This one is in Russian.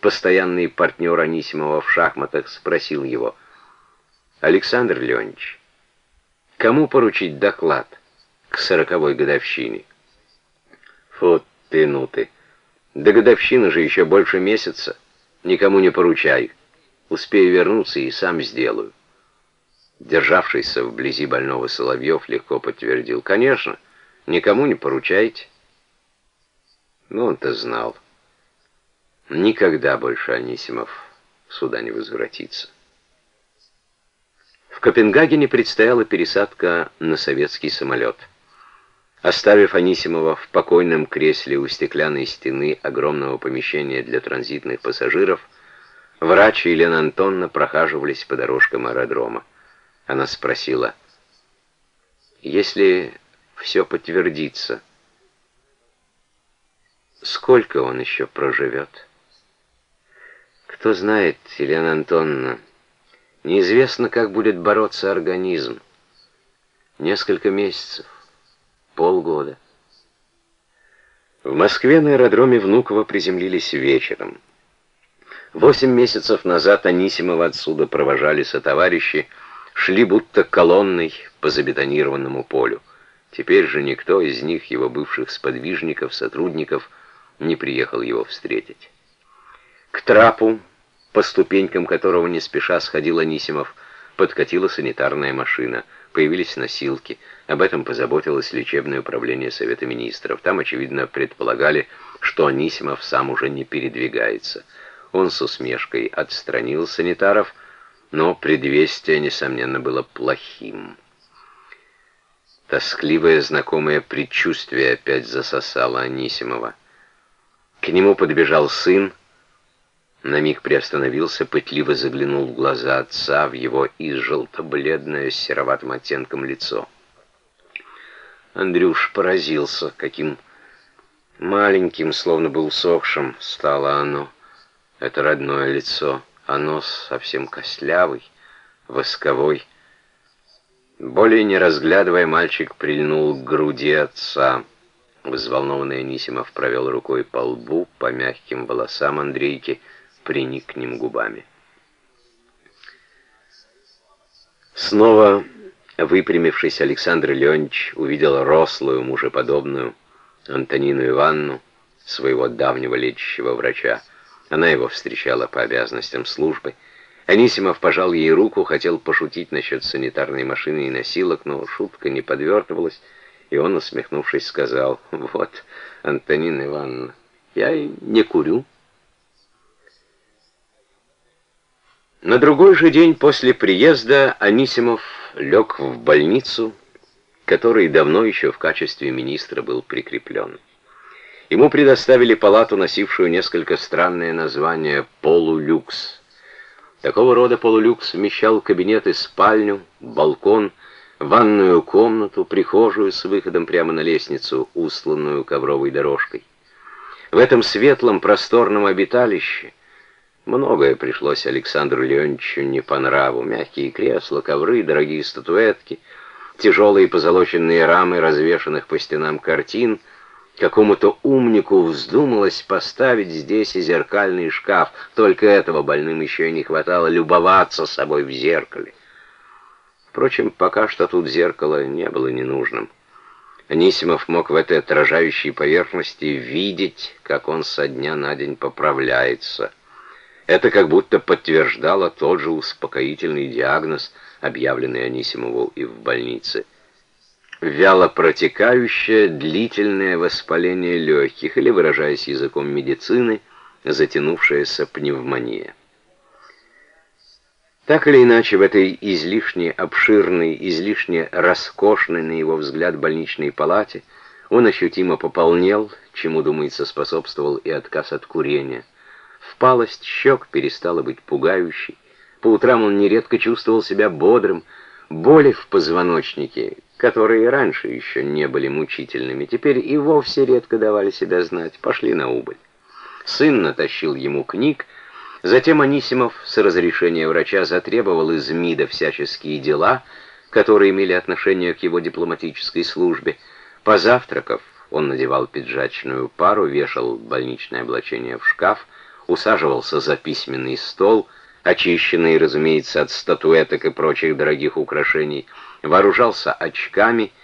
постоянный партнер Анисимова в шахматах, спросил его, «Александр Леонидович, кому поручить доклад к сороковой годовщине?» «Фу ты, ну ты! До годовщины же еще больше месяца. Никому не поручаю. Успею вернуться и сам сделаю». Державшийся вблизи больного Соловьев легко подтвердил, «Конечно, никому не поручайте». Но он-то знал. Никогда больше Анисимов сюда не возвратится. В Копенгагене предстояла пересадка на советский самолет. Оставив Анисимова в покойном кресле у стеклянной стены огромного помещения для транзитных пассажиров, врач и Елена Антонна прохаживались по дорожкам аэродрома. Она спросила, «Если все подтвердится, Сколько он еще проживет? Кто знает, Елена Антоновна, неизвестно, как будет бороться организм. Несколько месяцев, полгода. В Москве на аэродроме Внуково приземлились вечером. Восемь месяцев назад Анисимова отсюда провожали сотоварищи, шли будто колонной по забетонированному полю. Теперь же никто из них, его бывших сподвижников, сотрудников, не приехал его встретить. К трапу, по ступенькам которого не спеша сходил Анисимов, подкатила санитарная машина. Появились носилки. Об этом позаботилось лечебное управление Совета Министров. Там, очевидно, предполагали, что Анисимов сам уже не передвигается. Он с усмешкой отстранил санитаров, но предвестие, несомненно, было плохим. Тоскливое знакомое предчувствие опять засосало Анисимова. К нему подбежал сын, на миг приостановился, пытливо заглянул в глаза отца, в его изжелто-бледное с сероватым оттенком лицо. Андрюш поразился, каким маленьким, словно бы усохшим, стало оно. Это родное лицо, а нос совсем костлявый, восковой. Более не разглядывая, мальчик прильнул к груди отца — Взволнованный Анисимов провел рукой по лбу, по мягким волосам Андрейки, приник к ним губами. Снова выпрямившись, Александр Леонидович увидел рослую, мужеподобную Антонину Ивановну, своего давнего лечащего врача. Она его встречала по обязанностям службы. Анисимов пожал ей руку, хотел пошутить насчет санитарной машины и носилок, но шутка не подвертывалась, и он, усмехнувшись, сказал, «Вот, Антонина Ивановна, я не курю». На другой же день после приезда Анисимов лег в больницу, которой давно еще в качестве министра был прикреплен. Ему предоставили палату, носившую несколько странное название «полулюкс». Такого рода полулюкс вмещал кабинет и спальню, балкон, ванную комнату, прихожую с выходом прямо на лестницу, устланную ковровой дорожкой. В этом светлом просторном обиталище многое пришлось Александру Леонидовичу не по нраву. Мягкие кресла, ковры, дорогие статуэтки, тяжелые позолоченные рамы развешанных по стенам картин. Какому-то умнику вздумалось поставить здесь и зеркальный шкаф. Только этого больным еще и не хватало любоваться собой в зеркале. Впрочем, пока что тут зеркало не было ненужным. Анисимов мог в этой отражающей поверхности видеть, как он со дня на день поправляется. Это как будто подтверждало тот же успокоительный диагноз, объявленный Анисимову и в больнице. Вяло протекающее длительное воспаление легких, или, выражаясь языком медицины, затянувшаяся пневмония. Так или иначе, в этой излишне обширной, излишне роскошной, на его взгляд, больничной палате он ощутимо пополнел, чему, думается, способствовал и отказ от курения. Впалость щек перестала быть пугающей. По утрам он нередко чувствовал себя бодрым. Боли в позвоночнике, которые раньше еще не были мучительными, теперь и вовсе редко давали себя знать, пошли на убыль. Сын натащил ему книг, Затем Анисимов с разрешения врача затребовал из МИДа всяческие дела, которые имели отношение к его дипломатической службе. Позавтракав, он надевал пиджачную пару, вешал больничное облачение в шкаф, усаживался за письменный стол, очищенный, разумеется, от статуэток и прочих дорогих украшений, вооружался очками